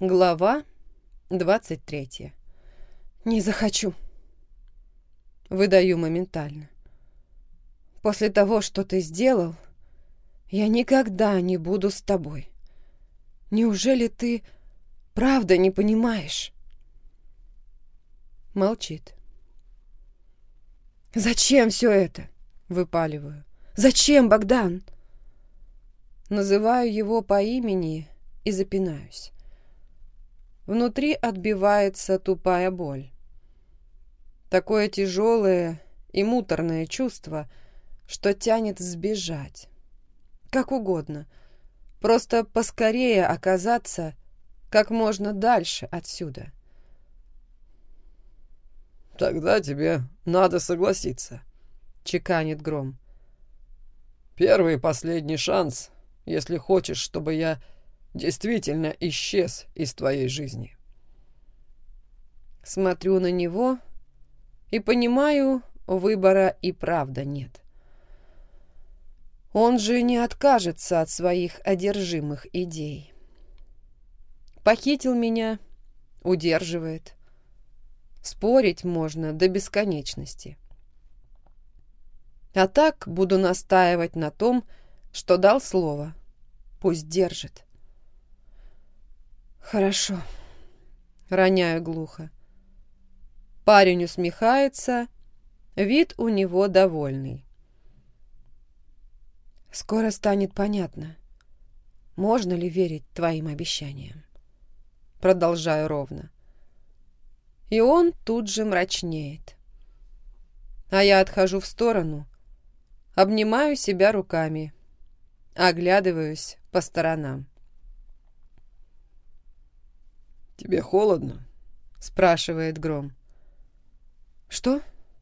Глава 23. Не захочу. Выдаю моментально. После того, что ты сделал, я никогда не буду с тобой. Неужели ты правда не понимаешь? Молчит. Зачем все это? Выпаливаю. Зачем, Богдан? Называю его по имени и запинаюсь. Внутри отбивается тупая боль. Такое тяжелое и муторное чувство, что тянет сбежать. Как угодно. Просто поскорее оказаться как можно дальше отсюда. «Тогда тебе надо согласиться», — чеканит Гром. «Первый и последний шанс, если хочешь, чтобы я действительно исчез из твоей жизни. Смотрю на него и понимаю, выбора и правда нет. Он же не откажется от своих одержимых идей. Похитил меня, удерживает. Спорить можно до бесконечности. А так буду настаивать на том, что дал слово. Пусть держит. «Хорошо», — роняю глухо. Парень усмехается, вид у него довольный. «Скоро станет понятно, можно ли верить твоим обещаниям». Продолжаю ровно. И он тут же мрачнеет. А я отхожу в сторону, обнимаю себя руками, оглядываюсь по сторонам. «Тебе холодно?» — спрашивает Гром. «Что?»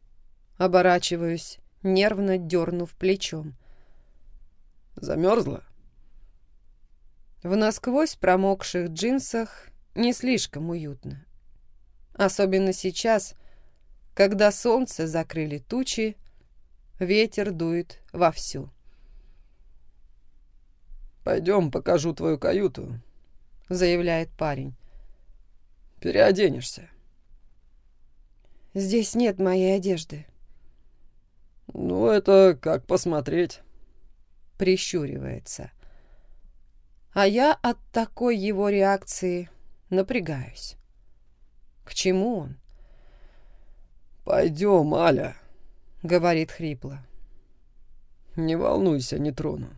— оборачиваюсь, нервно дернув плечом. «Замерзла?» В насквозь промокших джинсах не слишком уютно. Особенно сейчас, когда солнце закрыли тучи, ветер дует вовсю. «Пойдем, покажу твою каюту», — заявляет парень. Переоденешься. Здесь нет моей одежды. Ну, это как посмотреть. Прищуривается. А я от такой его реакции напрягаюсь. К чему он? «Пойдем, Аля», — говорит хрипло. «Не волнуйся, не трону».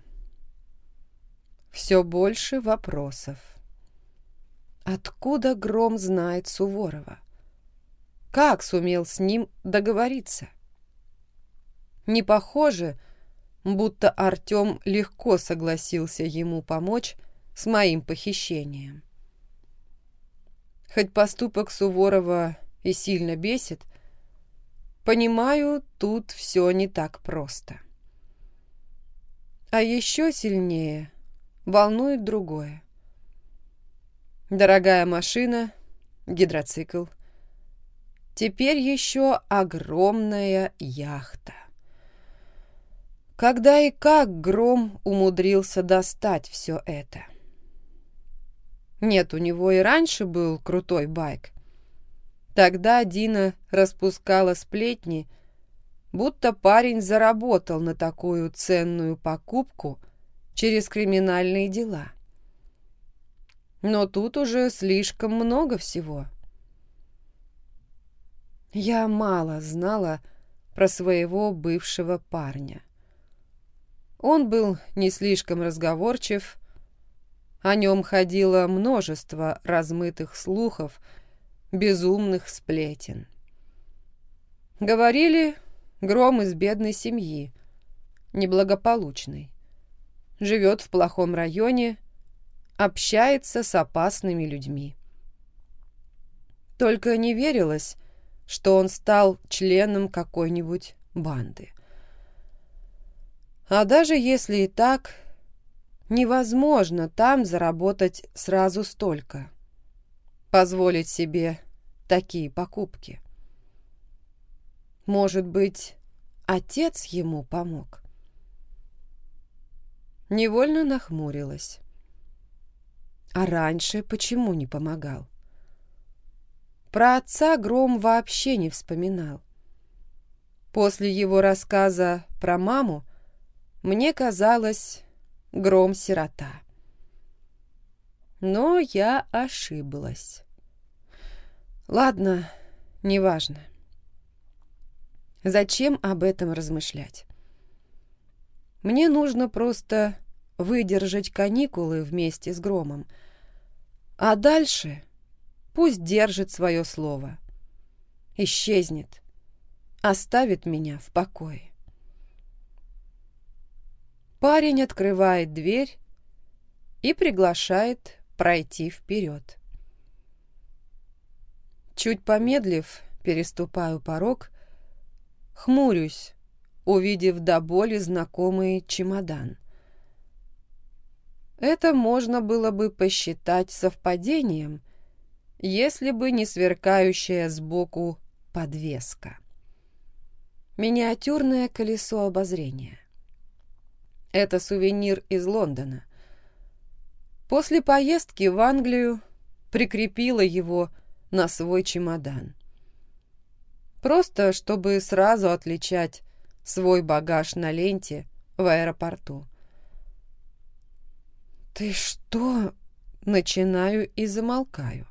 Все больше вопросов. Откуда Гром знает Суворова? Как сумел с ним договориться? Не похоже, будто Артем легко согласился ему помочь с моим похищением. Хоть поступок Суворова и сильно бесит, понимаю, тут все не так просто. А еще сильнее волнует другое. Дорогая машина, гидроцикл. Теперь еще огромная яхта. Когда и как Гром умудрился достать все это? Нет, у него и раньше был крутой байк. Тогда Дина распускала сплетни, будто парень заработал на такую ценную покупку через криминальные дела. Но тут уже слишком много всего. Я мало знала про своего бывшего парня. Он был не слишком разговорчив, о нем ходило множество размытых слухов, безумных сплетен. Говорили, гром из бедной семьи, неблагополучной. Живет в плохом районе, общается с опасными людьми. Только не верилось, что он стал членом какой-нибудь банды. А даже если и так, невозможно там заработать сразу столько. Позволить себе такие покупки. Может быть, отец ему помог? Невольно нахмурилась. А раньше почему не помогал? Про отца Гром вообще не вспоминал. После его рассказа про маму мне казалось Гром сирота. Но я ошиблась. Ладно, неважно. Зачем об этом размышлять? Мне нужно просто выдержать каникулы вместе с Громом. А дальше пусть держит свое слово. Исчезнет. Оставит меня в покое. Парень открывает дверь и приглашает пройти вперед. Чуть помедлив, переступаю порог, хмурюсь, увидев до боли знакомый чемодан. Это можно было бы посчитать совпадением, если бы не сверкающая сбоку подвеска. Миниатюрное колесо обозрения. Это сувенир из Лондона. После поездки в Англию прикрепила его на свой чемодан. Просто чтобы сразу отличать свой багаж на ленте в аэропорту. «Ты что?» Начинаю и замолкаю.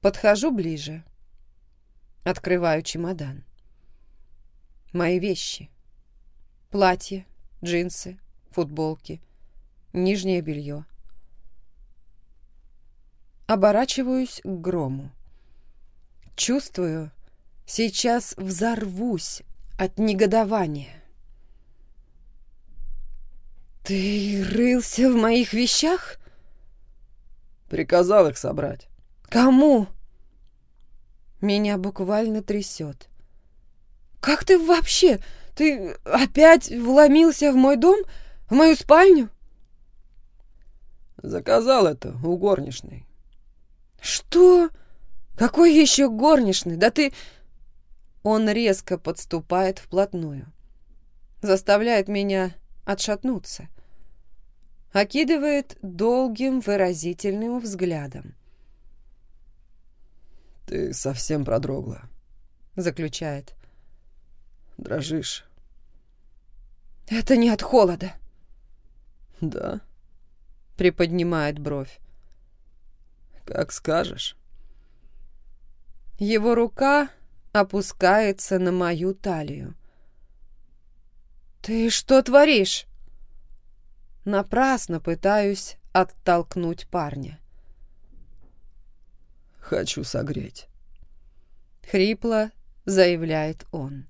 Подхожу ближе. Открываю чемодан. Мои вещи. Платье, джинсы, футболки, нижнее белье. Оборачиваюсь к грому. Чувствую, сейчас взорвусь от негодования. «Ты рылся в моих вещах?» «Приказал их собрать». «Кому?» Меня буквально трясет. «Как ты вообще? Ты опять вломился в мой дом? В мою спальню?» «Заказал это у горничной». «Что? Какой еще горничный? Да ты...» Он резко подступает вплотную. Заставляет меня отшатнуться окидывает долгим выразительным взглядом. «Ты совсем продрогла», — заключает. «Дрожишь». «Это не от холода». «Да?» — приподнимает бровь. «Как скажешь». Его рука опускается на мою талию. «Ты что творишь?» Напрасно пытаюсь оттолкнуть парня. «Хочу согреть», — хрипло заявляет он.